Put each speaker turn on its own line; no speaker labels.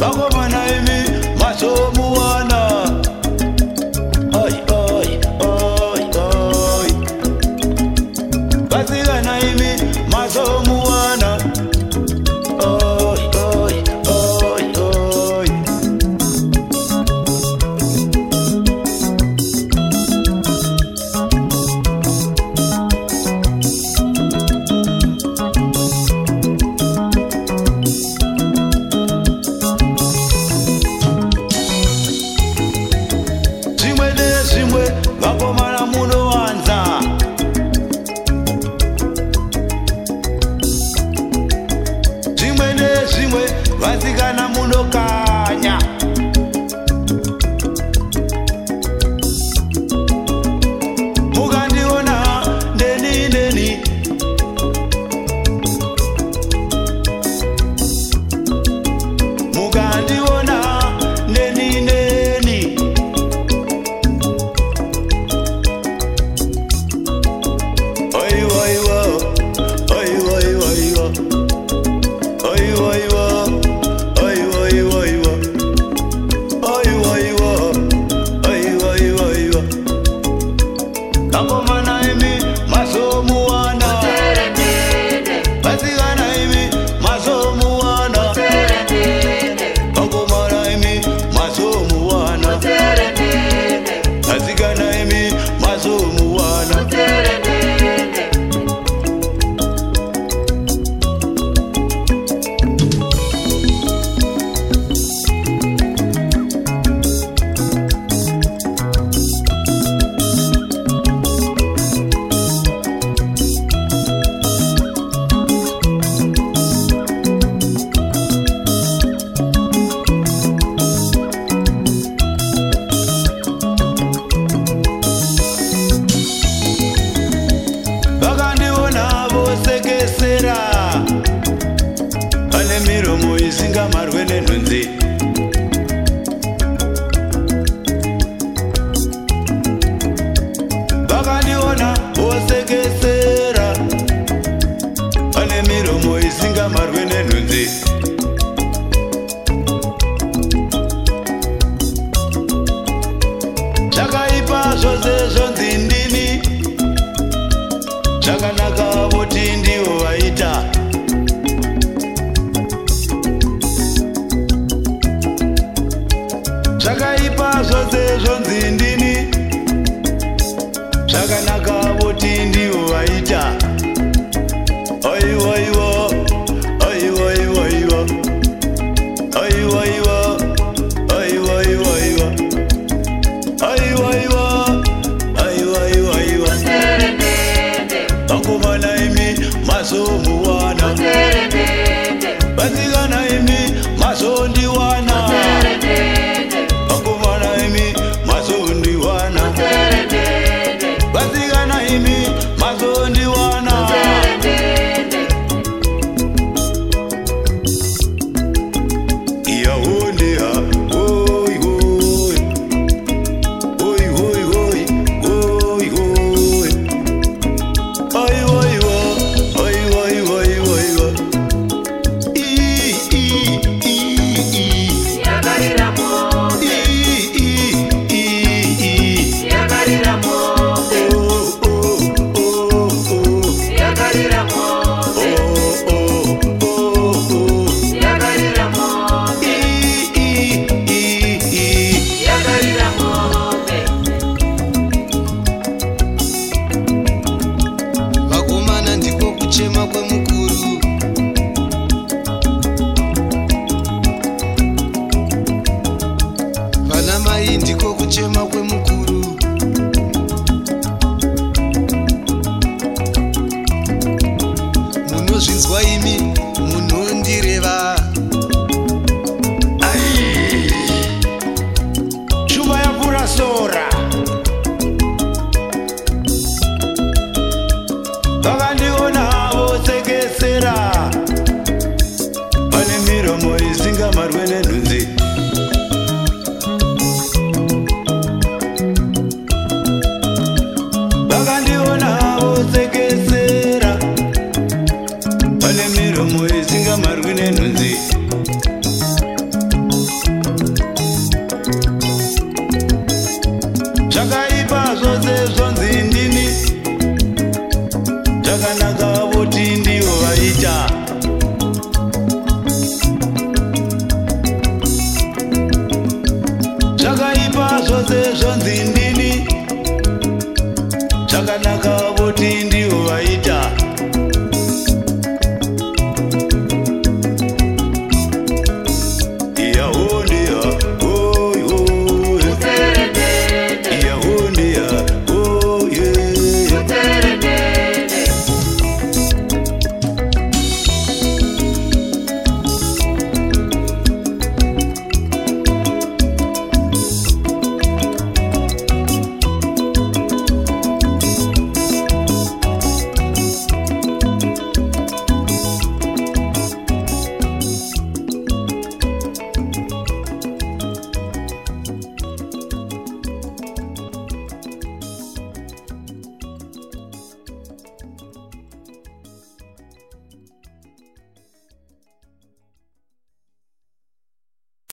Logo isingamarwe nenhunzi vakandiona vosekesera pane miromo isingamarwe nenhunzi indiko kuchema zvakanaka voti ndivo vaita zvakaipa zvose zvonzi ndini zvakanaka